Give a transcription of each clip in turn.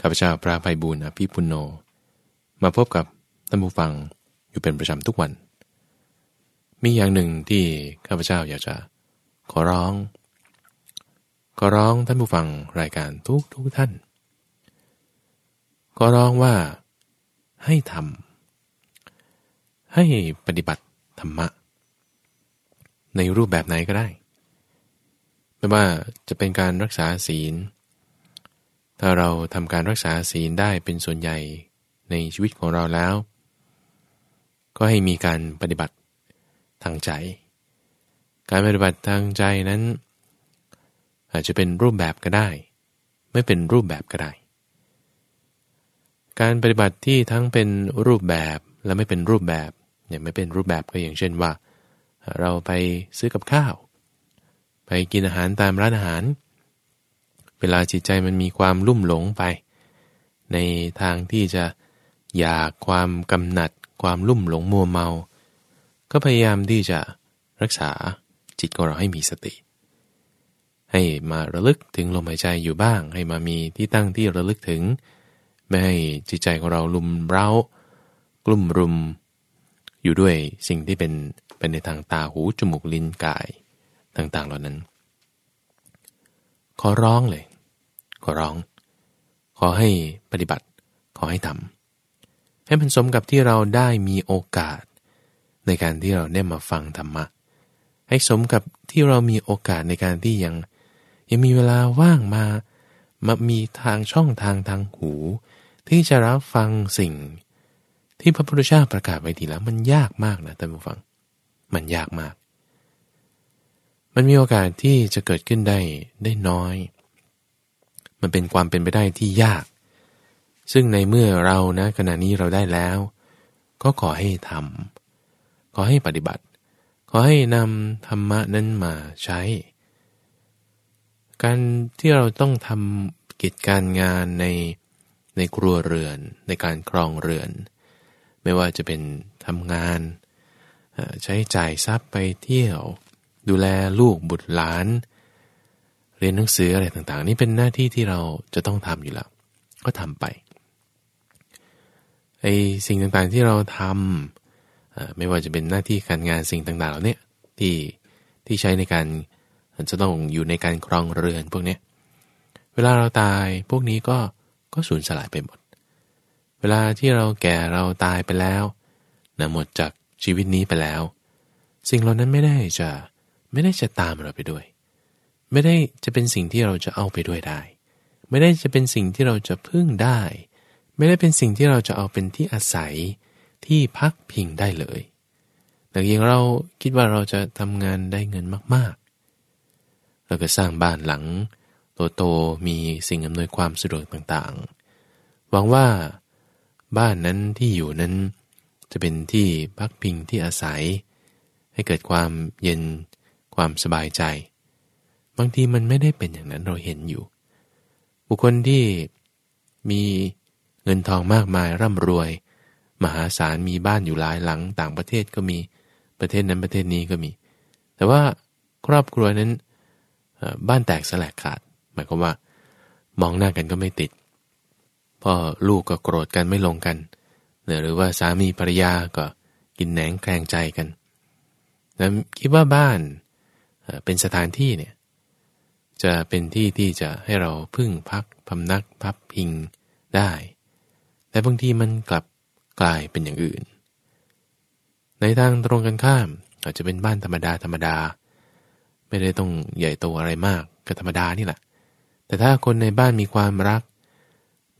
ข้าพเจ้าพระภัยบูรณ์อภิปุโน มาพบกับท่านผู้ฟังอยู่เป็นประจำทุกวัน มีอย่างหนึ่งที่ข้าพเจ้าอยากจะ ขอร้อง ขอร้องท่านผู้ฟังรายการทุกทุกท่าน ขอร้องว่าให้ทำให้ปฏิบัติธรรมะ ในรูปแบบไหนก็ได้ ไม่ว่าจะเป็นการรักษาศีล ถ้าเราทำการรักษาศีลได้เป็นส่วนใหญ่ในชีวิตของเราแล้ว ก็ให้มีการปฏิบัติทางใจ การปฏิบัติทางใจนั้น อาจจะเป็นรูปแบบก็ได้ ไม่เป็นรูปแบบก็ได้ การปฏิบัติที่ทั้งเป็นรูปแบบและไม่เป็นรูปแบบเนี่ยไม่เป็นรูปแบบก็อย่างเช่นว่า เราไปซื้อกับข้าว ไปกินอาหารตามร้านอาหารเเวลาจิตใจมันมีความลุ่มหลงไป ในทางที่จะอยากความกำหนัด ความลุ่มหลงมัวเมา ก็พยายามที่จะรักษาจิตของเราให้มีสติ ให้มาระลึกถึงลมหายใจอยู่บ้าง ให้มามีที่ตั้งที่ระลึกถึง ไม่ให้จิตใจของเราลุ่มเร้ากลุ่มรุม อยู่ด้วยสิ่งที่เป็นเป็นในทางตาหูจมูกลิ้นกายต่างๆ เหล่านั้น ขอร้องเลย อร้อง ขอให้ปฏิบัติ ขอให้ทำให้มันสมกับที่เราได้มีโอกาส ในการที่เราได้มาฟังธรรมะ ให้สมกับที่เรามีโอกาสในการที่ยัง ยังมีเวลาว่างมามามีทางช่องทางทางหู ที่จะรับฟังสิ่ง ที่พระพุทธเจ้าประกาศไว้ทีแล้วมันยากมากนะท่านผู้ฟัง มันยากมาก มันมีโอกาสที่จะเกิดขึ้นได้ได้น้อย มันเป็นความเป็นไปได้ที่ยาก ซึ่งในเมื่อเรานะขณะนี้เราได้แล้ว ก็ขอให้ทำขอให้ปฏิบัติ ขอให้นำธรรมะนั้นมาใช้ การที่เราต้องทำกิจการงานในในครัวเรือน ในการครองเรือน ไม่ว่าจะเป็นทำงานใช้จ่ายทรัพย์ไปเที่ยว ดูแลลูกบุตรหลานเเรียนหนังสืออะไรต่างๆ นี่เป็นหน้าที่ที่เราจะต้องทำอยู่แล้ว ก็ทำไปไอสิ่งต่างๆที่เราทำไม่ว่าจะเป็นหน้าที่การงานสิ่งต่างๆเหล่านี้ที่ที่ใช้ในการจะต้องอยู่ในการครองเรือนพวกนี้เวลาเราตายพวกนี้ก็ก็สูญสลายไปหมด เวลาที่เราแก่เราตายไปแล้วนะหมดจากชีวิตนี้ไปแล้ว สิ่งเหล่านั้นไม่ได้จะไม่ได้จะตามเราไปด้วย ไม่ได้จะเป็นสิ่งที่เราจะเอาไปด้วยได้ ไม่ได้จะเป็นสิ่งที่เราจะพึ่งได้ ไม่ได้เป็นสิ่งที่เราจะเอาเป็นที่อาศัยที่พักพิงได้เลยแต่ยังเราคิดว่าเราจะทำงานได้เงินมากๆ เราก็สร้างบ้านหลังโตๆมีสิ่งอำนวยความสะดวกต่างๆ หวังว่าบ้านนั้นที่อยู่นั้น จะเป็นที่พักพิงที่อาศัย ให้เกิดความเย็นความสบายใจ บางทีมันไม่ได้เป็นอย่างนั้นเราเห็นอยู่ บุคคลที่มีเงินทองมากมายร่ำรวย มหาศาลมีบ้านอยู่หลายหลังต่างประเทศก็มีประเทศนั้นประเทศนี้ก็มี แต่ว่าครอบครัวนั้นบ้านแตกสลายขาด หมายความว่า มองหน้ากันก็ไม่ติดพ่อลูกก็โกรธกันไม่ลงกัน หรือว่าสามีภรรยาก็กินแหนงแกลงใจกันแล้วคิดว่าบ้านเป็นสถานที่เนี่ย จะเป็นที่ที่จะให้เราพึ่งพักพำนักพับพิงได้ แต่บางทีมันกลับกลายเป็นอย่างอื่น ในทางตรงกันข้าม อาจจะเป็นบ้านธรรมดาธรรมดา ไม่ได้ต้องใหญ่โตอะไรมากก็ธรรมดานี่แหละ แต่ถ้าคนในบ้านมีความรัก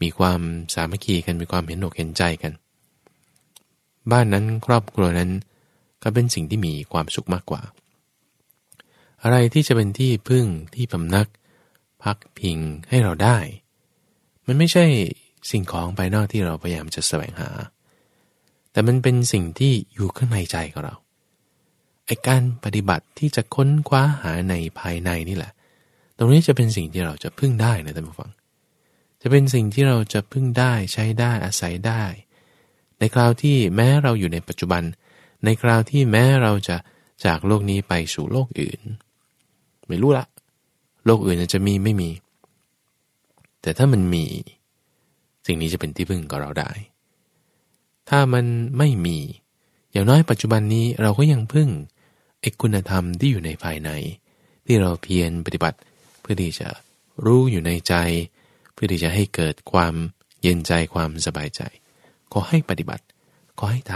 มีความสามัคคีกันมีความเห็นอกเห็นใจกัน บ้านนั้นครอบครัวนั้นก็เป็นสิ่งที่มีความสุขมากกว่า อะไรที่จะเป็นที่พึ่งที่พำนัก พักพิงให้เราได้ มันไม่ใช่สิ่งของภายนอกที่เราพยายามจะแสวงหา แต่มันเป็นสิ่งที่อยู่ข้างในใจของเราไอการปฏิบัติที่จะค้นคว้าหาในภายในนี่แหละ ตรงนี้จะเป็นสิ่งที่เราจะพึ่งได้นะท่านผู้ฟัง จะเป็นสิ่งที่เราจะพึ่งได้ใช้ได้อาศัยได้ ในคราวที่แม้เราอยู่ในปัจจุบัน ในคราวที่แม้เราจะจากโลกนี้ไปสู่โลกอื่น ไม่รู้ละ โลกอื่นจะมีไม่มี แต่ถ้ามันมี สิ่งนี้จะเป็นที่พึ่งกับเราได้ ถ้ามันไม่มี อย่างน้อยปัจจุบันนี้เราก็ยังพึ่งไอ้คุณธรรมที่อยู่ในภายใน ที่เราเพียรปฏิบัติ เพื่อที่จะรู้อยู่ในใจ เพื่อที่จะให้เกิดความเย็นใจความสบายใจ ขอให้ปฏิบัติ ขอให้ท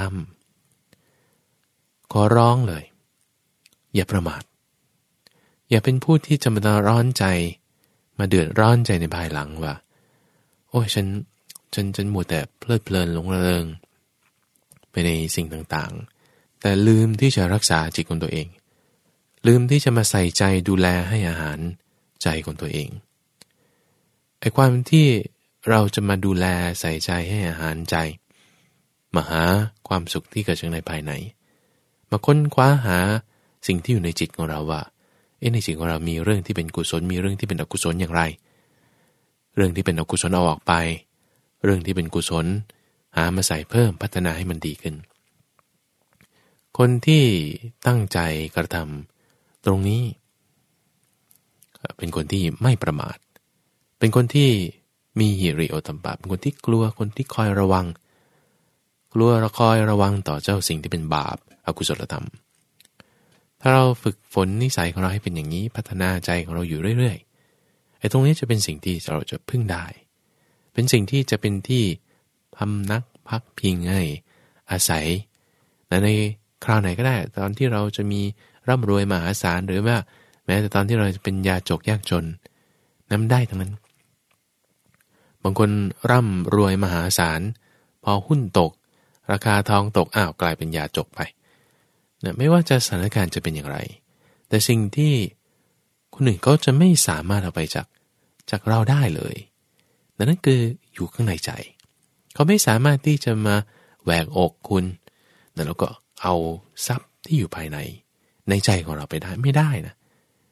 ำขอร้องเลย อย่าประมาท อย่าเป็นผู้ที่จะมาร้อนใจ มาเดือดร้อนใจในภายหลังว่า โอ้ยฉันฉันฉันหมัวแต่เพลิดเพลินหลงระเริง ไปในสิ่งต่างๆ แต่ลืมที่จะรักษาจิตของตัวเอง ลืมที่จะมาใส่ใจดูแลให้อาหารใจของตัวเองไอ้ความที่เราจะมาดูแลใส่ใจให้อาหารใจ มาหาความสุขที่เกิดจากในภายใน มาค้นคว้าหาสิ่งที่อยู่ในจิตของเราว่า เอ๊ะในจิตของเรามีเรื่องที่เป็นกุศลมีเรื่องที่เป็นอกุศลอย่างไร เรื่องที่เป็นอกุศลเอาออกไป เรื่องที่เป็นกุศล หามาใส่เพิ่มพัฒนาให้มันดีขึ้น คนที่ตั้งใจกระทำตรงนี้ เป็นคนที่ไม่ประมาท เป็นคนที่มีหิริโอตัมปะเป็นคนที่กลัวคนที่คอยระวัง กลัวระคอยระวังต่อเจ้าสิ่งที่เป็นบาปอกุศลธรรม ถ้าเราฝึกฝนนิสัยของเราให้เป็นอย่างนี้พัฒนาใจของเราอยู่เรื่อยๆไอ้ตรงนี้จะเป็นสิ่งที่เราจะพึ่งได้ เป็นสิ่งที่จะเป็นที่พำนักพักพิงให้อาศัยในคราวไหนก็ได้ ตอนที่เราจะมีร่ำรวยมหาศาลหรือว่า แม้แต่ตอนที่เราจะเป็นยาจกยากจนนำได้ทั้งนั้น บางคนร่ำรวยมหาศาลพอหุ้นตก ราคาทองตกอ้าวกลายเป็นยาจกไป นะไม่ว่าจะสถานการณ์จะเป็นอย่างไร แต่สิ่งที่คนอื่นเขาจะไม่สามารถเอาไปจากจากเราได้เลยนั่นคืออยู่ข้างในใจ เขาไม่สามารถที่จะมาแหวกอกคุณแล้วก็เอาทรัพย์ที่อยู่ภายใน ในใจของเราไปได้ไม่ได้นะ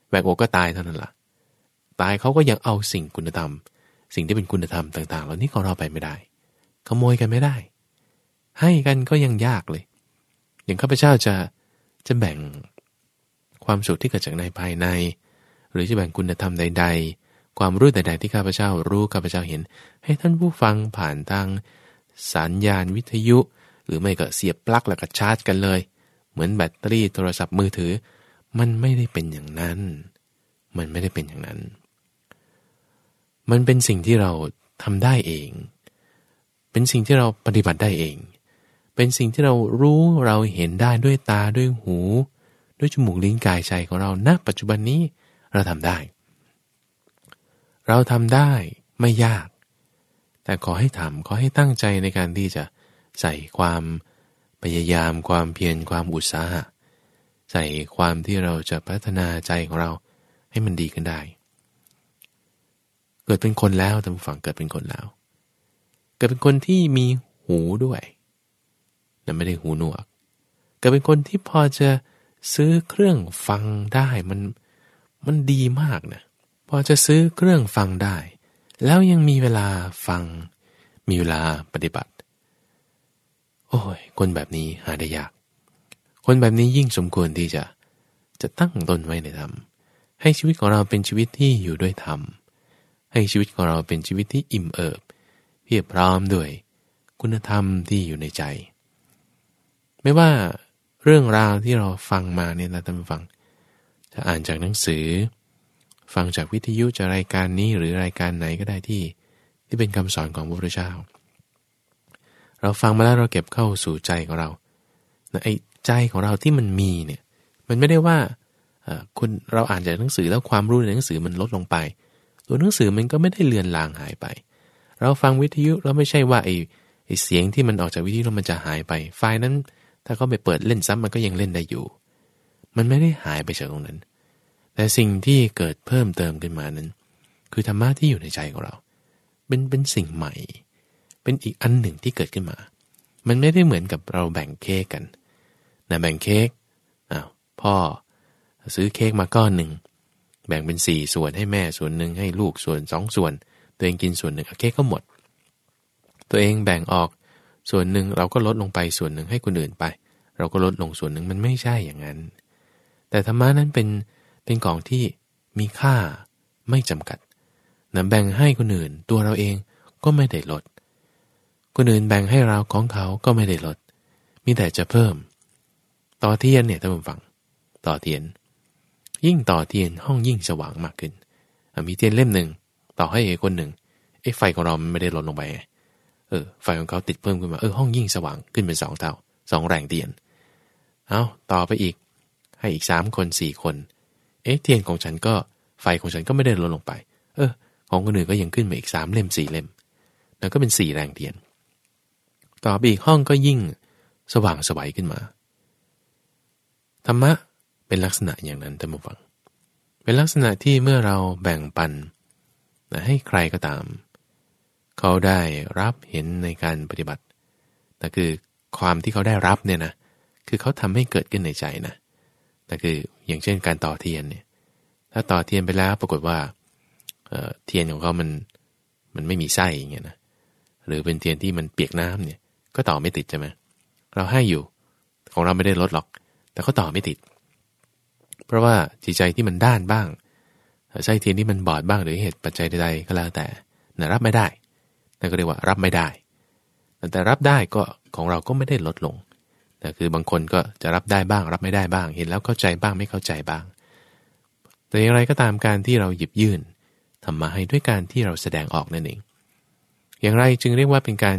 แหวกอกก็ตายเท่านั้นละ่ะ ตายเขาก็ยังเอาสิ่งคุณธรรม สิ่งที่เป็นคุณธรรมต่าง ๆ เหล่านี้ของเราไปไม่ได้ ขโมยกันไม่ได้ ให้กันก็ยังยากเลย อย่างข้าพเจ้าจะ จะแบ่งความสุขที่เกิดจากในภายใน หรือจะแบ่งคุณธรรมใด ๆ ความรู้ใด ๆ ที่ข้าพเจ้ารู้ข้าพเจ้าเห็น ให้ท่านผู้ฟังผ่านทางสัญญาณวิทยุ หรือไม่ก็เสียบปลั๊กแล้วก็ชาร์จกันเลย เหมือนแบตเตอรี่โทรศัพท์มือถือ มันไม่ได้เป็นอย่างนั้น มันไม่ได้เป็นอย่างนั้น มันเป็นสิ่งที่เราทำได้เอง เป็นสิ่งที่เราปฏิบัติได้เอง เป็นสิ่งที่เรารู้เราเห็นได้ด้วยตาด้วยหู ด้วยจมูกลิ้นกายใจของเราณปัจจุบันนี้เราทำได้ เราทำได้ไม่ยาก แต่ขอให้ทำขอให้ตั้งใจในการที่จะใส่ความพยายามความเพียรความอุตสาหะใส่ความที่เราจะพัฒนาใจของเราให้มันดีขึ้นได้ เกิดเป็นคนแล้วท่านผู้ฟังเกิดเป็นคนแล้ว เกิดเป็นคนที่มีหูด้วย แต่ไม่ได้หูหนวกกิดเป็นคนที่พอจะซื้อเครื่องฟังได้มันมันดีมากนะพอจะซื้อเครื่องฟังได้ แล้วยังมีเวลาฟัง มีเวลาปฏิบัติ โอ้ย คนแบบนี้หาได้ยาก คนแบบนี้ยิ่งสมควรที่จะจะตั้งตนไว้ในธรรมให้ชีวิตของเราเป็นชีวิตที่อยู่ด้วยธรรมให้ชีวิตของเราเป็นชีวิตที่อิ่มเอิบเพียบพร้อมด้วย คุณธรรมที่อยู่ในใจ ไม่ว่าเรื่องราวที่เราฟังมาเนี่ยนะท่านผู้ฟังจะอ่านจากหนังสือ ฟังจากวิทยุจากรายการนี้หรือรายการไหนก็ได้ที่ที่เป็นคำสอนของพระพุทธเจ้า เราฟังมาแล้วเราเก็บเข้าสู่ใจของเราไอ้ใจของเราที่มันมีเนี่ยมันไม่ได้ว่าคุณเราอ่านจากหนังสือแล้วความรู้ในหนังสือมันลดลงไป ตัวหนังสือมันก็ไม่ได้เลือนลางหายไป เราฟังวิทยุเราไม่ใช่ว่าไอ้ไอ้เสียงที่มันออกจากวิทยุแล้วมันจะหายไป ไฟล์นั้น ถ้าเขาไปเปิดเล่นซ้ำมันก็ยังเล่นได้อยู่ มันไม่ได้หายไปจากตรงนั้น แต่สิ่งที่เกิดเพิ่มเติมขึ้นมานั้น คือธรรมะที่อยู่ในใจของเรา เป็นเป็นสิ่งใหม่ เป็นอีกอันหนึ่งที่เกิดขึ้นมา มันไม่ได้เหมือนกับเราแบ่งเค้กกันนะแบ่งเค้กอ้าวพ่อซื้อเค้กมาก้อนหนึ่งแบ่งเป็นสี่ส่วนให้แม่ส่วนหนึ่งให้ลูกส่วนสองส่วน ตัวเองกินส่วนหนึ่งเค้กก็หมด ตัวเองแบ่งออก ส่วนหนึ่งเราก็ลดลงไปส่วนหนึ่งให้คนอื่นไป เราก็ลดลงส่วนหนึ่งมันไม่ใช่อย่างนั้น แต่ธรรมะนั้นเป็นเป็นของที่มีค่าไม่จำกัดนะแบ่งให้คนอื่นตัวเราเองก็ไม่ได้ลด คนอื่นแบ่งให้เราของเขาก็ไม่ได้ลด มีแต่จะเพิ่ม ต่อเทียนเนี่ยท่านผู้ฟัง ต่อเทียน ยิ่งต่อเทียนห้องยิ่งสว่างมากขึ้น มีเทียนเล่มหนึ่งต่อให้คนหนึ่งไอ้ไฟของเราไม่ได้ลดลงไป เออไฟของเขาติดเพิ่มขึ้นมาเออห้องยิ่งสว่างขึ้นเป็นสองเท่าสองแรงเทียน เอาต่อไปอีก ให้อีกสามคนสี่คน เอ๊ะเทียนของฉันก็ไฟของฉันก็ไม่ได้ลดลงไป เออ ของคนอื่นก็ยังขึ้นมาอีกสามเล่มสี่เล่ม แล้วก็เป็นสี่แรงเทียน ต่อไปอีกห้องก็ยิ่งสว่างสวัยขึ้นมา ธรรมะเป็นลักษณะอย่างนั้นท่านผู้ฟัง เป็นลักษณะที่เมื่อเราแบ่งปันให้ใครก็ตามเขาได้รับเห็นในการปฏิบัติแต่คือความที่เขาได้รับเนี่ยนะคือเขาทำให้เกิดขึ้นในใจนะแต่คืออย่างเช่นการต่อเทียนเนี่ยถ้าต่อเทียนไปแล้วปรากฏว่าเเทียนของเขามันมันไม่มีไส้อย่างเงี้ยนะหรือเป็นเทียนที่มันเปียกน้ำเนี่ยก็ต่อไม่ติดใช่ไหมเราให้อยู่ของเราไม่ได้ลดหรอก แต่ก็ต่อไม่ติด เพราะว่าจิตใจที่มันด้านบ้างไส้เทียนที่มันบอดบ้างหรือเหตุปัจจัยใดๆก็แล้วแต่นะรับไม่ได้ นั่นก็เรียกว่ารับไม่ได้ แต่รับได้ก็ของเราก็ไม่ได้ลดลงแต่คือบางคนก็จะรับได้บ้าง รับไม่ได้บ้าง เห็นแล้วเข้าใจบ้างไม่เข้าใจบ้าง แต่อย่างไรก็ตามการที่เราหยิบยื่นทำมาให้ด้วยการที่เราแสดงออกนั่นเอง อย่างไรจึงเรียกว่าเป็นการ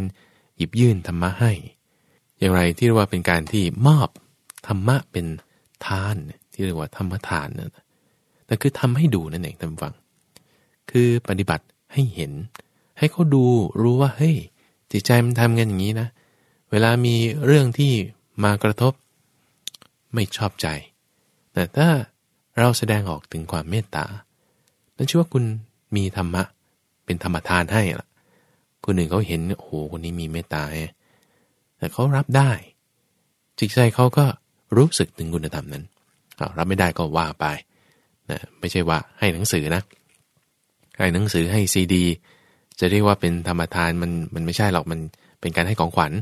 หยิบยื่นธรรมะให้ อย่างไรที่เรียกว่าเป็นการที่มอบธรรมะเป็นทาน ที่เรียกว่าธรรมทานนั่นแต่คือทำให้ดูนั่นเองท่านฟัง คือปฏิบัติให้เห็น ให้เขาดูรู้ว่าเฮ้ยจิตใจมันทำกันอย่างนี้นะ เวลามีเรื่องที่มากระทบ ไม่ชอบใจ แต่ถ้าเราแสดงออกถึงความเมตตา นั่นชื่อว่าคุณมีธรรมะ เป็นธรรมทานให้ล่ะ คนหนึ่งเขาเห็นโอ้โหคนนี้มีเมตตาแต่เขารับได้ จิตใจเขาก็รู้สึกถึงคุณธรรมนั้นรับไม่ได้ก็ว่าไปนะไม่ใช่ว่าให้หนังสือนะ ให้หนังสือให้ซีดี จะเรียกว่าเป็นธรรมทานมันมันไม่ใช่หรอกมันเป็นการให้ของขวัญ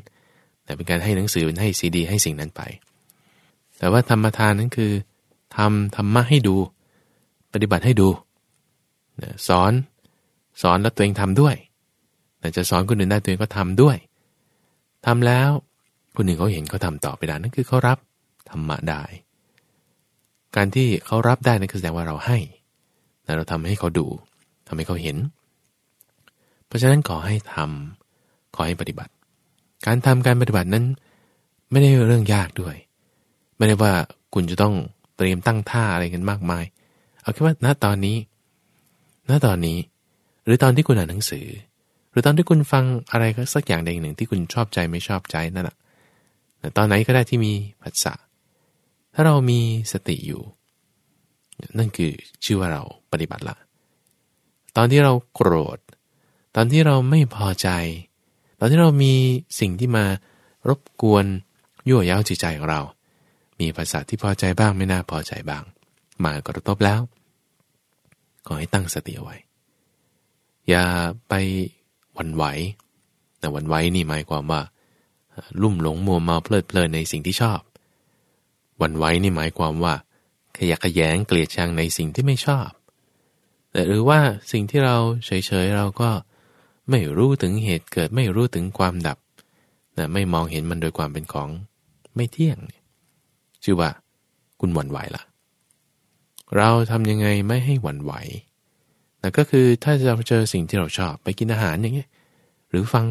แต่เป็นการให้หนังสือให้ซีดี ให้สิ่งนั้นไป แต่ว่าธรรมทานนั้นคือทำธรรมะให้ดู ปฏิบัติให้ดูสอนสอนแล้วตัวเองทำด้วย แต่จะสอนคนอื่นได้ตัวเองก็ทำด้วยทำแล้วคนหนึ่งเขาเห็นเขาทาต่อไปได้นั่นคือเขารับธรรมะได้ การที่เขารับได้นั่นคือแสดงว่าเราให้แต่เราทำให้เขาดูทำให้เขาเห็น เพราะฉะนั้นขอให้ทำขอให้ปฏิบัติ การทำการปฏิบัตินั้น ไม่ได้เรื่องยากด้วย ไม่ได้ว่าคุณจะต้องเตรียมตั้งท่าอะไรกันมากมาย เอาแค่ว่าณตอนนี้ ณตอนนี้ หรือตอนที่คุณอ่านหนังสือ หรือตอนที่คุณฟังอะไรก็สักอย่างใดหนึ่งที่คุณชอบใจไม่ชอบใจนั่นแหละตอนไหนก็ได้ที่มีผัสสะถ้าเรามีสติอยู่ นั่นคือชื่อว่าเราปฏิบัติละ ตอนที่เราโกรธ ตอนที่เราไม่พอใจ ตอนที่เรามีสิ่งที่มารบกวนยั่วย้าวจิตใจของเรา มีภาษาที่พอใจบ้างไม่น่าพอใจบ้าง มากระทบแล้ว ขอให้ตั้งสติเอาไว้ อย่าไปวันไหวแต่วันไหวนี่หมายความว่า ลุ่มหลงมัวเมาเพลิดเพลินในสิ่งที่ชอบ วันไหวนี่หมายความว่า ขยะขยงเกลียดชังในสิ่งที่ไม่ชอบแต่หรือว่าสิ่งที่เราเฉยๆเราก็ ไม่รู้ถึงเหตุเกิดไม่รู้ถึงความดับแต่ไม่มองเห็นมันโดยความเป็นของไม่เที่ยง ชื่อว่า คุณหวั่นไหวละเราทำยังไงไม่ให้หวั่นไหวนั่นก็คือถ้าเราเจอสิ่งที่เราชอบไปกินอาหารอย่างเงี้ยหรือฟัง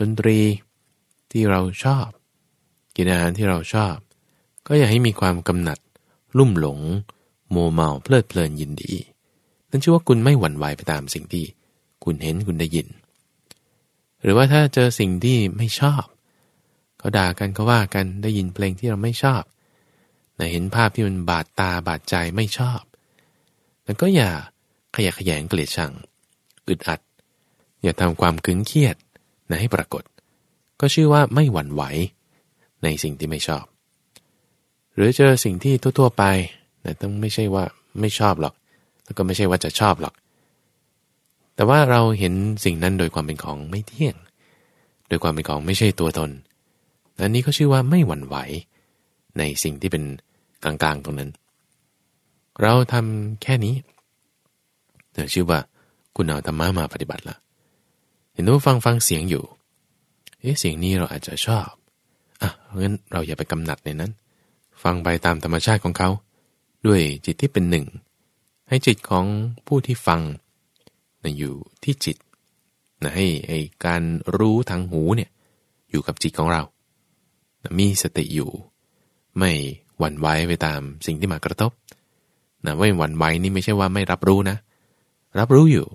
ดนตรีที่เราชอบ กินอาหารที่เราชอบ ก็อย่าให้มีความกำหนัด ลุ่มหลง โมเมาเพลิดเพลินยินดี นั่นชื่อว่าคุณไม่หวั่นไหวไปตามสิ่งที่ คุณเห็นคุณได้ยิน หรือว่าถ้าเจอสิ่งที่ไม่ชอบ เขาด่ากันเขาว่ากันได้ยินเพลงที่เราไม่ชอบแต่เห็นภาพที่มันบาดตาบาดใจไม่ชอบแต่ก็อย่าขยะขยงเกลียดชัง อึดอัด อย่าทำความขึงเครียดนะให้ปรากฏ ก็ชื่อว่าไม่หวั่นไหว ในสิ่งที่ไม่ชอบ หรือเจอสิ่งที่ทั่วๆไปแต่ต้องไม่ใช่ว่าไม่ชอบหรอก แล้วก็ไม่ใช่ว่าจะชอบหรอก แต่ว่าเราเห็นสิ่งนั้นโดยความเป็นของไม่เที่ยง โดยความเป็นของไม่ใช่ตัวตนอันนี้ก็ชื่อว่าไม่หวั่นไหว ในสิ่งที่เป็นกลางๆตรงนั้น เราทำแค่นี้แต่ชื่อว่าคุณเอาธรรมะมาปฏิบัติละเห็นว่าฟังฟังเสียงอยู่เอ๊ะเสียงนี้เราอาจจะชอบอะงั้นเราอย่าไปกำหนัดในนั้น ฟังไปตามธรรมชาติของเขา ด้วยจิตที่เป็นหนึ่ง ให้จิตของผู้ที่ฟัง นะอยู่ที่จิตนะให้ไอการรู้ทางหูเนี่ยอยู่กับจิตของเรานะมีสติอยู่ ไม่หวั่นไหวไปตามสิ่งที่มากระทบนะไม่หวั่นไหวนี่ไม่ใช่ว่าไม่รับรู้นะ รับรู้อยู่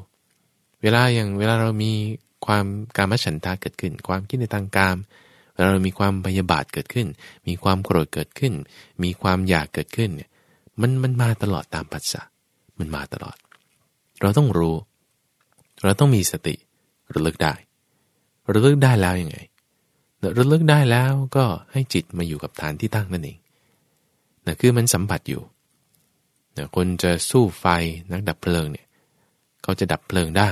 เวลาอย่างเวลาเรามีความการมฉันทาเกิดขึ้น ความคิดในทางการเวลาเรามีความพยาบาทเกิดขึ้น มีความโกรธเกิดขึ้น มีความอยากเกิดขึ้นเนี่ยมันมันมาตลอดตามปัจจัยมันมาตลอด เราต้องรู้ เราต้องมีสติระลึกได้ระลึกได้แล้วยังไงระลึกได้แล้วก็ให้จิตมาอยู่กับฐานที่ตั้งนั่นเองนะคือมันสัมผัสอยู่นะคนจะสู้ไฟนักดับเพลิงเนี่ยเขาจะดับเพลิงได้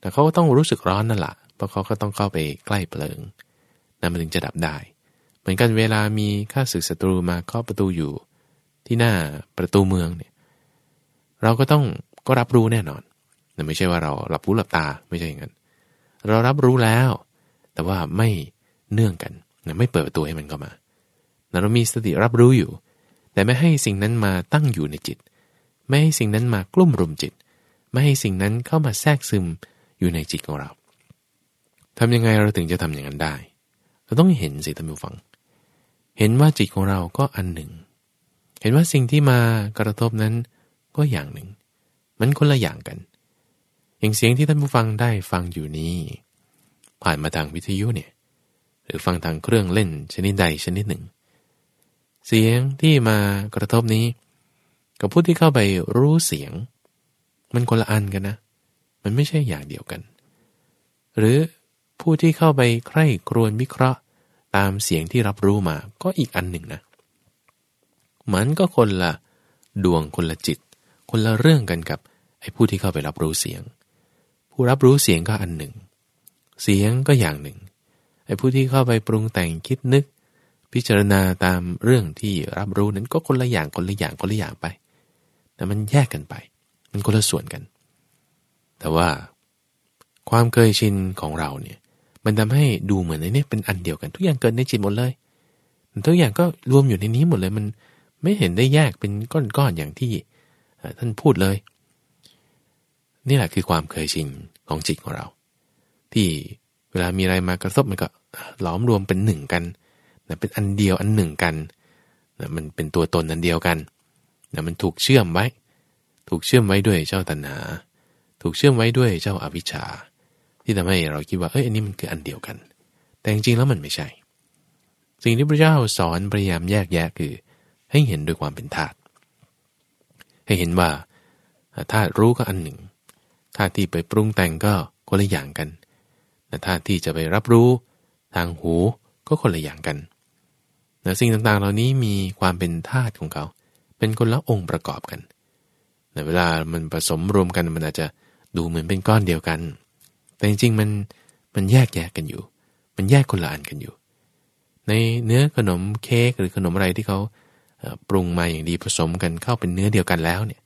แต่เขาก็ต้องรู้สึกร้อนนั่นแหละเพราะเขาก็ต้องเข้าไปใกล้เพลิงนะมันถึงจะดับได้ เหมือนกันเวลามีข้าศึกศัตรูมาเคาะประตูอยู่ที่หน้าประตูเมืองเนี่ยเราก็ต้องก็รับรู้แน่นอน แต่ไม่ใช่ว่าเราหลับหูหลับตาไม่ใช่อย่างนั้น เรารับรู้แล้ว แต่ว่าไม่เนื่องกันไม่เปิดประตูให้มันเข้ามาเรามีสติรับรู้อยู่ แต่ไม่ให้สิ่งนั้นมาตั้งอยู่ในจิต ไม่ให้สิ่งนั้นมากลุ่มรุมจิต ไม่ให้สิ่งนั้นเข้ามาแทรกซึมอยู่ในจิตของเราทำยังไงเราถึงจะทำอย่างนั้นได้ เราต้องเห็นสิท่านผู้ฟัง เห็นว่าจิตของเราก็อันหนึ่ง เห็นว่าสิ่งที่มากระทบนั้นก็อย่างหนึ่ง มันคนละอย่างกัน อย่างเสียงที่ท่านผู้ฟังได้ฟังอยู่นี้ ผ่านมาทางวิทยุเนี่ยหรือฟังทางเครื่องเล่นชนิดใดชนิดหนึ่ง เสียงที่มากระทบนี้ กับผู้ที่เข้าไปรู้เสียง มันคนละอันกันนะ มันไม่ใช่อย่างเดียวกัน หรือผู้ที่เข้าไปใคร่ครวญวิเคราะห์ตามเสียงที่รับรู้มาก็อีกอันหนึ่งนะ มันก็คนละดวงคนละจิต คนละเรื่องกันกับไอ้ผู้ที่เข้าไปรับรู้เสียง ผู้รับรู้เสียงก็อันหนึ่ง เสียงก็อย่างหนึ่งไอ้ผู้ที่เข้าไปปรุงแต่งคิดนึก พิจารณาตามเรื่องที่รับรู้นั้นก็คนละอย่างคนละอย่างคนละอย่างไป แต่มันแยกกันไป มันคนละส่วนกัน แต่ว่า ความเคยชินของเราเนี่ยมันทำให้ดูเหมือนในนี้เป็นอันเดียวกัน ทุกอย่างเกิดในจิตหมดเลยทุกอย่างก็รวมอยู่ในนี้หมดเลยมันไม่เห็นได้แยกเป็นก้อนๆอย่างที่ท่านพูดเลย นี่แหละคือความเคยชินของจิตของเรา ที่เวลามีอะไรมากระทบมันก็หลอมรวมเป็นหนึ่งกันนะเป็นอันเดียวอันหนึ่งกันนะมันเป็นตัวตนอันเดียวกันนะมันถูกเชื่อมไว้ ถูกเชื่อมไว้ด้วยเจ้าตัณหา ถูกเชื่อมไว้ด้วยเจ้าอาวิชชา ที่ทำให้เราคิดว่าเอ้ยอันนี้มันคืออันเดียวกัน แต่จริงๆแล้วมันไม่ใช่ สิ่งที่พระเจ้าสอนพยายามแยกแยะคือ ให้เห็นด้วยความเป็นธาตุให้เห็นว่าธาตุรู้ก็อันหนึ่ง ท่าที่ไปปรุงแต่งก็คนละอย่างกันแต่ท่าที่จะไปรับรู้ทางหูก็คนละอย่างกันแต่สิ่งต่างๆ เหล่านี้มีความเป็นธาตุของเขา เป็นคนละองค์ประกอบกันแต่เวลามันผสมรวมกันมันอาจจะดูเหมือนเป็นก้อนเดียวกัน แต่จริงๆมันมันแยกแยกกันอยู่ มันแยกคนละอันกันอยู่ ในเนื้อขนมเค้กหรือขนมอะไรที่เขาปรุงมาอย่างดีผสมกันเข้าเป็นเนื้อเดียวกันแล้วเนี่ย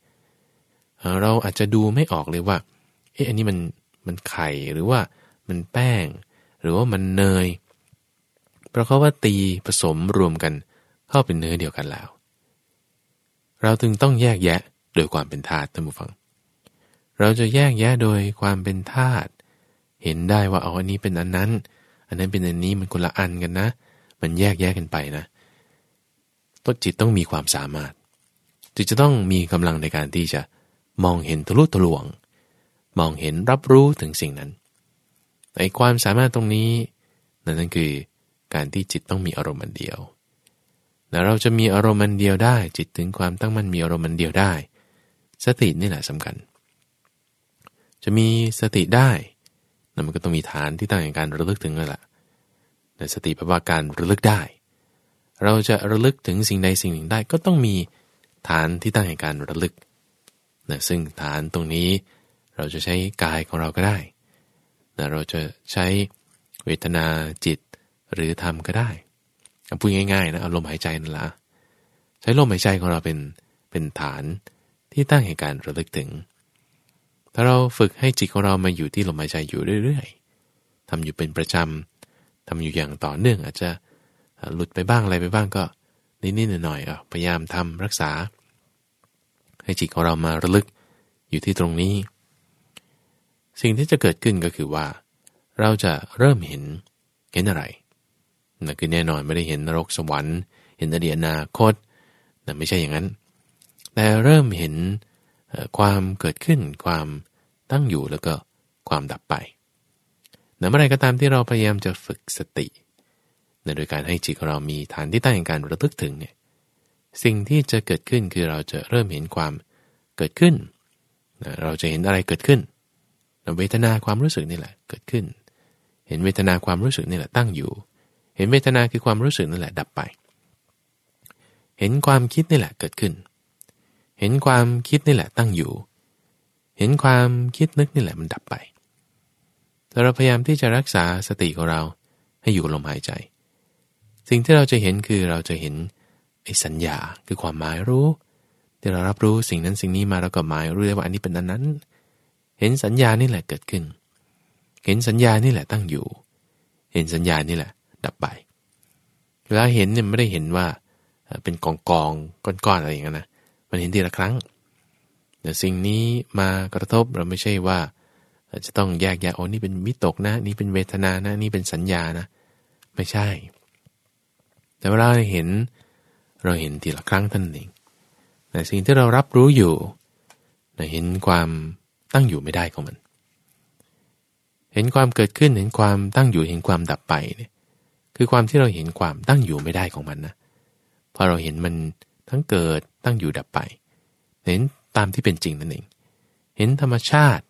เราอาจจะดูไม่ออกเลยว่า เอ๊ะอันนี้มันมันไข่หรือว่ามันแป้ง หรือว่ามันเนยเพราะเขาว่าตีผสมรวมกันเข้าเป็นเนื้อเดียวกันแล้ว เราจึงต้องแยกแยะโดยความเป็นธาตุท่านผู้ฟัง เราจะแยกแยะโดยความเป็นธาตุเห็นได้ว่าเอาอันนี้เป็นอันนั้น อันนั้นเป็นอันนี้มันคนละอันกันนะ มันแยกแยะกันไปนะต้นจิตต้องมีความสามารถจิตจะต้องมีกำลังในการที่จะมองเห็นทะลุทะลวง มองเห็นรับรู้ถึงสิ่งนั้นในความสามารถตรงนี้นั่นนั่นคือการที่จิตต้องมีอารมณ์อันเดียวแต่เราจะมีอารมณ์อันเดียวได้ จิตถึงความตั้งมั่นมีอารมณ์อันเดียวได้ สตินี่แหละสำคัญ จะมีสติได้นั่นมันก็ต้องมีฐานที่ตั้งในการระลึกถึงนั่นแหละแต่สติแปลว่าการระลึกได้ เราจะระลึกถึงสิ่งใดสิ่งหนึ่งได้ ก็ต้องมีฐานที่ตั้งในการระลึกนะซึ่งฐานตรงนี้ เราจะใช้กายของเราก็ได้นะเราจะใช้เวทนาจิตหรือธรรมก็ได้พูดง่ายๆนะเอาลมหายใจนั่นละใช้ลมหายใจของเราเป็นเป็นฐานที่ตั้งให้การระลึกถึง ถ้าเราฝึกให้จิตของเรามาอยู่ที่ลมหายใจอยู่เรื่อยๆทำอยู่เป็นประจำทำอยู่อย่างต่อเนื่องอาจจะหลุดไปบ้างอะไรไปบ้างก็นิดๆหน่อยๆพยายามทำรักษา ให้จิตของเรามาระลึกอยู่ที่ตรงนี้ สิ่งที่จะเกิดขึ้นก็คือว่า เราจะเริ่มเห็นเห็นอะไรนั่นคือแน่นอนไม่ได้เห็นนรกสวรรค์ เห็นอดีตอนาคตนั่นไม่ใช่อย่างนั้น แต่เริ่มเห็นความเกิดขึ้นความตั้งอยู่แล้วก็ความดับไปนั่นเมื่อไรก็ตามที่เราพยายามจะฝึกสติในโดยการให้จิตของเรามีฐานที่ตั้งแห่งการระลึกถึงเนี่ยสิ่งที่จะเกิดขึ้นคือเราจะเริ่มเห็นความเกิดขึ้นเราจะเห็นอะไรเกิดขึ้น เวทนาความรู้สึกนี่แหละเกิดขึ้น เห็นเวทนาความรู้สึกนี่แหละตั้งอยู่ เห็นเวทนาคือความรู้สึกนั่นแหละดับไป เห็นความคิดนี่แหละเกิดขึ้น เห็นความคิดนี่แหละตั้งอยู่ เห็นความคิดนึกนี่แหละมันดับไปแต่เราพยายามที่จะรักษาสติของเราให้อยู่ลมหายใจ สิ่งที่เราจะเห็นคือเราจะเห็นไอ้สัญญาคือความหมายรู้ที่เรารับรู้สิ่งนั้นสิ่งนี้มาแล้วก็หมายรู้ได้ว่าอันนี้เป็นอันนั้น เห็นสัญญานี่แหละเกิดขึ้น เห็นสัญญานี่แหละตั้งอยู่ เห็นสัญญานี่แหละ ดับไป เวลาเห็นเนี่ยไม่ได้เห็นว่าเป็นกองกองก้อนๆอะไรอย่างนั้นนะ มันเห็นทีละครั้งแต่สิ่งนี้มากระทบเราไม่ใช่ว่า จะต้องแยกแยะโอ้นี่เป็นมิตกนะ นี่เป็นเวทนานะ นี่เป็นสัญญานะ ไม่ใช่ แต่เวลาเราเห็นเราเห็นทีละครั้งท่านเองแต่สิ่งที่เรารับรู้อยู่เราเห็นความ ตั้งอยู่ไม่ได้ของมัน เห็นความเกิดขึ้นเห็นความตั้งอยู่เห็นความดับไปเนี่ยคือความที่เราเห็นความตั้งอยู่ไม่ได้ของมันนะพอเราเห็นมันทั้งเกิดตั้งอยู่ดับไป เห็นตามที่เป็นจริงนั่นเอง เห็นธรรมชาติ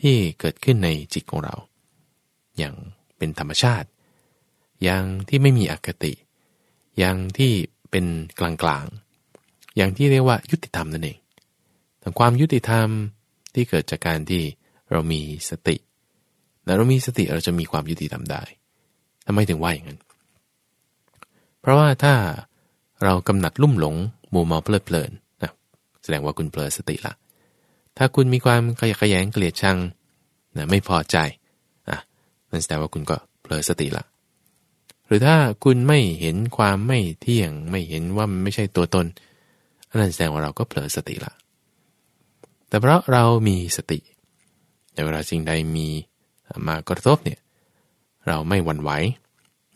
ที่เกิดขึ้นในจิตของเรา อย่างเป็นธรรมชาติ อย่างที่ไม่มีอคติ อย่างที่เป็นกลางๆ อย่างที่เรียกว่ายุติธรรมนั่นเองแต่ความยุติธรรม ที่เกิดจากการที่เรามีสติและเรามีสติเราจะมีความยุติธรรมได้ทำไมถึงว่าอย่างนั้น เพราะว่าถ้าเรากำหนัดลุ่มหลงมัวเมาเพลิดเพลินนะแสดงว่าคุณเผลอสติละถ้าคุณมีความขยะแขยงเกลียดชังนะไม่พอใจอะนั่นแสดงว่าคุณก็เผลอสติละหรือถ้าคุณไม่เห็นความไม่เที่ยง ไม่เห็นว่ามันไม่ใช่ตัวตนนนั้นแสดงว่าเราก็เผลอสติละ แต่เพราะเรามีสติแต่เวลาสิ่งใดมีมากระทบเนี่ยเราไม่หวั่นไหว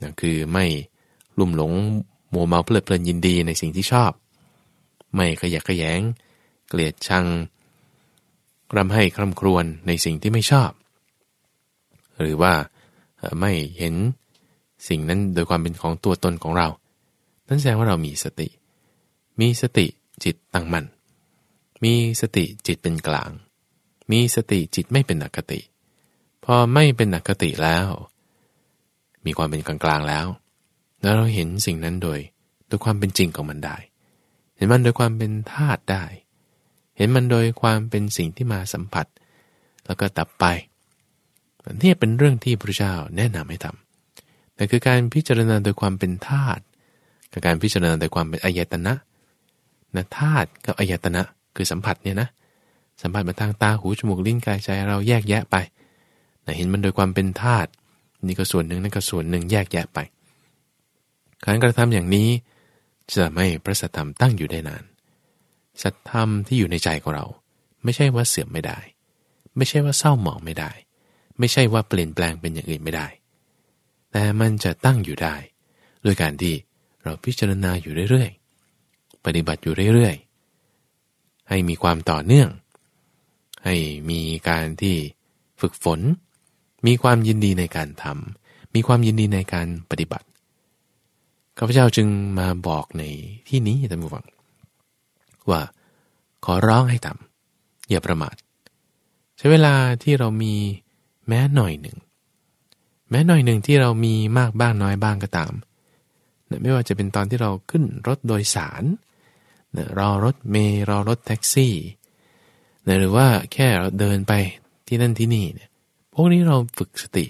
นะคือไม่ลุ่มหลงมัวเมาเพลิดเพลินยินดีในสิ่งที่ชอบ ไม่ขยักขยง เกลียดชังรำให้คร่ำครวญในสิ่งที่ไม่ชอบ หรือว่าไม่เห็นสิ่งนั้นโดยความเป็นของตัวตนของเรา นั่นแสดงว่าเรามีสติ มีสติจิตตั้งมัน่น มีสติจิตเป็นกลาง มีสติจิตไม่เป็นอคติ พอไม่เป็นอคติแล้ว มีความเป็นกลางกลางแล้ว แล้วเราเห็นสิ่งนั้นโดยโดยความเป็นจริงของมันได้ เห็นมันโดยความเป็นธาตุได้ เห็นมันโดยความเป็นสิ่งที่มาสัมผัส แล้วก็ตับไปนี่เป็นเรื่องที่พระเจ้าแนะนำให้ทำแต่คือการพิจารณาโดยความเป็นธาตุกับการพิจารณาโดยความเป็นอายตนะนะธาตุกับอายตนะ คือสัมผัสเนี่ยนะ สัมผัสมาทางตาหูจมูกลิ้นกายใจเราแยกแยะไปเห็นมันโดยความเป็นธาตุนี่ก็ส่วนหนึ่งนั่นก็ส่วนหนึ่งแยกแยะไป การกระทำอย่างนี้ จะไม่พระสัทธรรมตั้งอยู่ได้นาน สัทธรรมที่อยู่ในใจของเรา ไม่ใช่ว่าเสื่อมไม่ได้ ไม่ใช่ว่าเศร้าหมองไม่ได้ ไม่ใช่ว่าเปลี่ยนแปลงเป็นอย่างอื่นไม่ได้ แต่มันจะตั้งอยู่ได้ ด้วยการที่เราพิจารณาอยู่เรื่อยๆ ปฏิบัติอยู่เรื่อย ให้มีความต่อเนื่อง ให้มีการที่ฝึกฝน มีความยินดีในการทำมีความยินดีในการปฏิบัติข้าพเจ้าจึงมาบอกในที่นี้ท่านผู้ฟัง ว่าขอร้องให้ทำอย่าประมาท ใช้เวลาที่เรามีแม้หน่อยหนึ่ง แม้หน่อยหนึ่งที่เรามีมากบ้างน้อยบ้างก็ตาม ไม่ว่าจะเป็นตอนที่เราขึ้นรถโดยสาร รอรถเมล์รอรถแท็กซี่หรือว่าแค่เราเดินไปที่นั่นที่นี่เนี่ยพวกนี้เราฝึกสติ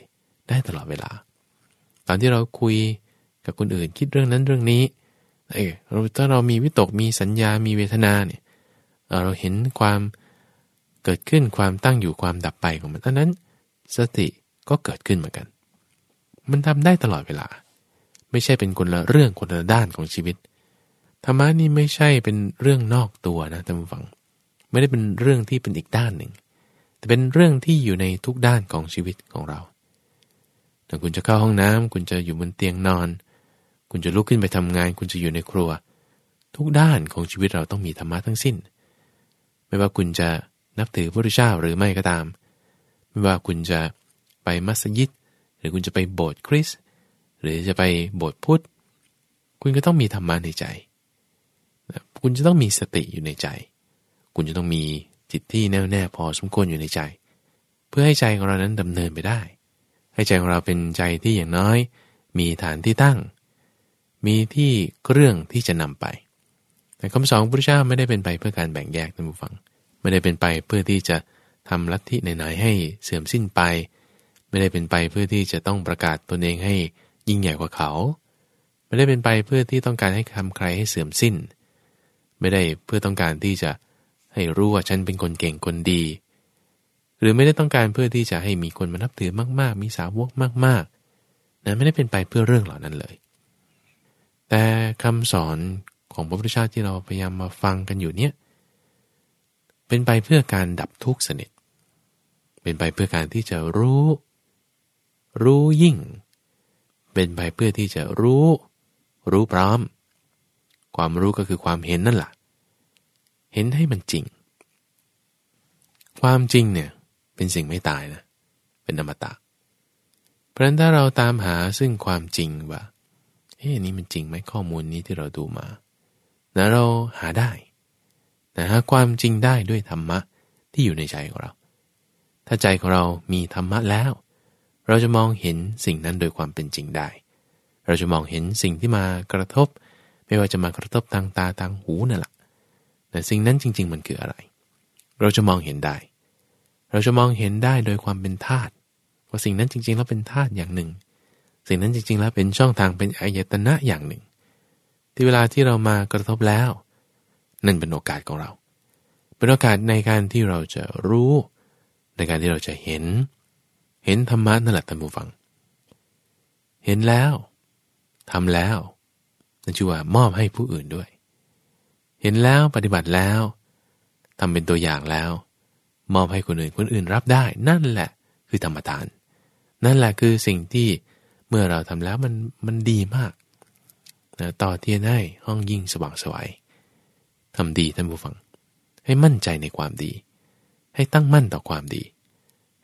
ได้ตลอดเวลา ตอนที่เราคุยกับคนอื่นคิดเรื่องนั้นเรื่องนี้เออถ้าเรามีวิตกมีสัญญา มีเวทนาเนี่ยเราเห็นความเกิดขึ้นความตั้งอยู่ความดับไปของมันอันนั้น สติก็เกิดขึ้นเหมือนกัน มันทำได้ตลอดเวลา ไม่ใช่เป็นคนละเรื่องคนละด้านของชีวิต ธรรมะนี่ไม่ใช่เป็นเรื่องนอกตัวนะท่านผู้ฟัง ไม่ได้เป็นเรื่องที่เป็นอีกด้านหนึ่ง แต่เป็นเรื่องที่อยู่ในทุกด้านของชีวิตของเราถ้าคุณจะเข้าห้องน้ำคุณจะอยู่บนเตียงนอน คุณจะลุกขึ้นไปทำงาน คุณจะอยู่ในครัว ทุกด้านของชีวิตเราต้องมีธรรมะทั้งสิ้น ไม่ว่าคุณจะนับถือพระพุทธเจ้าหรือไม่ก็ตาม ไม่ว่าคุณจะไปมัสยิด หรือคุณจะไปโบสถ์คริสต์หรือจะไปโบสถ์พุทธ คุณก็ต้องมีธรรมะในใจ คุณจะต้องมีสติอยู่ในใจ คุณจะต้องมีจิตที่แน่วแน่พอสมควรอยู่ในใจ เพื่อให้ใจของเรานั้นดำเนินไปได้ ให้ใจของเราเป็นใจที่อย่างน้อย มีฐานที่ตั้ง มีที่เรื่องที่จะนำไป แต่คำสอนพระพุทธเจ้าไม่ได้เป็นไปเพื่อการแบ่งแยกท่านผู้ฟัง ไม่ได้เป็นไปเพื่อที่จะทำลัทธิไหนๆให้เสื่อมสิ้นไป ไม่ได้เป็นไปเพื่อที่จะต้องประกาศตนเองให้ยิ่งใหญ่กว่าเขา ไม่ได้เป็นไปเพื่อที่ต้องการให้ทำใครให้เสื่อมสิ้น ไม่ได้เพื่อต้องการที่จะให้รู้ว่าฉันเป็นคนเก่งคนดี หรือไม่ได้ต้องการเพื่อที่จะให้มีคนมานับถือมาก ๆ มีสาวกมากๆนะไม่ได้เป็นไปเพื่อเรื่องเหล่านั้นเลย แต่คำสอนของพระพุทธเจ้าที่เราพยายามมาฟังกันอยู่เนี่ยเป็นไปเพื่อการดับทุกข์สนิท เป็นไปเพื่อการที่จะรู้ รู้ยิ่ง เป็นไปเพื่อที่จะรู้ รู้พร้อม ความรู้ก็คือความเห็นนั่นแหละ เห็นให้มันจริง ความจริงเนี่ยเป็นสิ่งไม่ตายนะ เป็นอมตะ เพราะฉะนั้นถ้าเราตามหาซึ่งความจริงว่าเฮ้ยนี่มันจริงไหมข้อมูลนี้ที่เราดูมานะเราหาได้แต่หาความจริงได้ด้วยธรรมะที่อยู่ในใจของเรา ถ้าใจของเรามีธรรมะแล้ว เราจะมองเห็นสิ่งนั้นโดยความเป็นจริงได้ เราจะมองเห็นสิ่งที่มากระทบ ไม่ว่าจะมากระทบทางตาทางหูนั่นแหละ แต่สิ่งนั้นจริง ๆ มันคืออะไร เราจะมองเห็นได้ เราจะมองเห็นได้โดยความเป็นธาตุว่าสิ่งนั้นจริง ๆ แล้วเป็นธาตุอย่างหนึ่ง สิ่งนั้นจริง ๆ แล้วเป็นช่องทางเป็นอายตนะอย่างหนึ่ง ที่เวลาที่เรามากระทบแล้ว นั่นเป็นโอกาสของเรา เป็นโอกาสในการที่เราจะรู้ ในการที่เราจะเห็น เห็นธรรมะนั่นแหละท่านผู้ฟัง เห็นแล้วทำแล้วนั่นชื่อว่ามอบให้ผู้อื่นด้วย เห็นแล้วปฏิบัติแล้วทำเป็นตัวอย่างแล้ว มอบให้คนอื่นคนอื่นรับได้นั่นแหละ คือธรรมทาน นั่นแหละคือสิ่งที่เมื่อเราทำแล้วมันมันดีมากต่อเทียนให้ห้องยิ่งสว่างสวยทำดีท่านผู้ฟัง ให้มั่นใจในความดี ให้ตั้งมั่นต่อความดี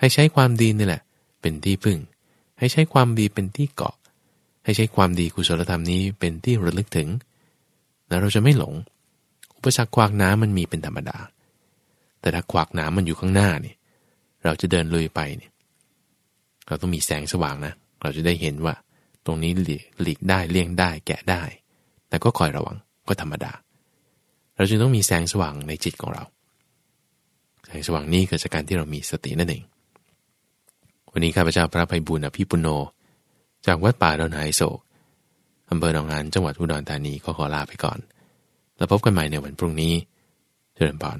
ให้ใช้ความดีนี่แหละ เป็นที่พึ่ง ให้ใช้ความดีเป็นที่เกาะ ให้ใช้ความดีกุศลธรรมนี้เป็นที่ระลึกถึงแ้วเราจะไม่หลง อุปสรรคขวากน้ำมันมีเป็นธรรมดา แต่ถ้าขวากน้ำมันอยู่ข้างหน้าเนี่ยเราจะเดินลุยไปเนี่ยเราต้องมีแสงสว่างนะ เราจะได้เห็นว่า ตรงนี้หลีกได้เลี่ยงได้แกะได้ แต่ก็คอยระวังก็ธรรมดา เราจึงต้องมีแสงสว่างในจิตของเรา แสงสว่างนี้เกิดจากการที่เรามีสตินั่นเอง วันนี้ข้าพเจ้าพระภัยบุญอภิปุโน จากวัดป่าดอนหายโศกอำเภอหนองหานจังหวัดอุดรธานีก็ขอลาไปก่อน แล้วพบกันใหม่ในวันพรุ่งนี้เจริญพร